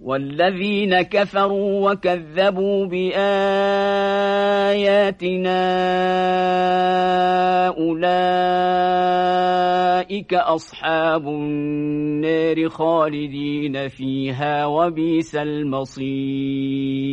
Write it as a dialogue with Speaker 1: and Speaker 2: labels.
Speaker 1: والذين كفروا وكذبوا بآياتنا أولئك أصحاب النار خالدين فيها وبيس المصير.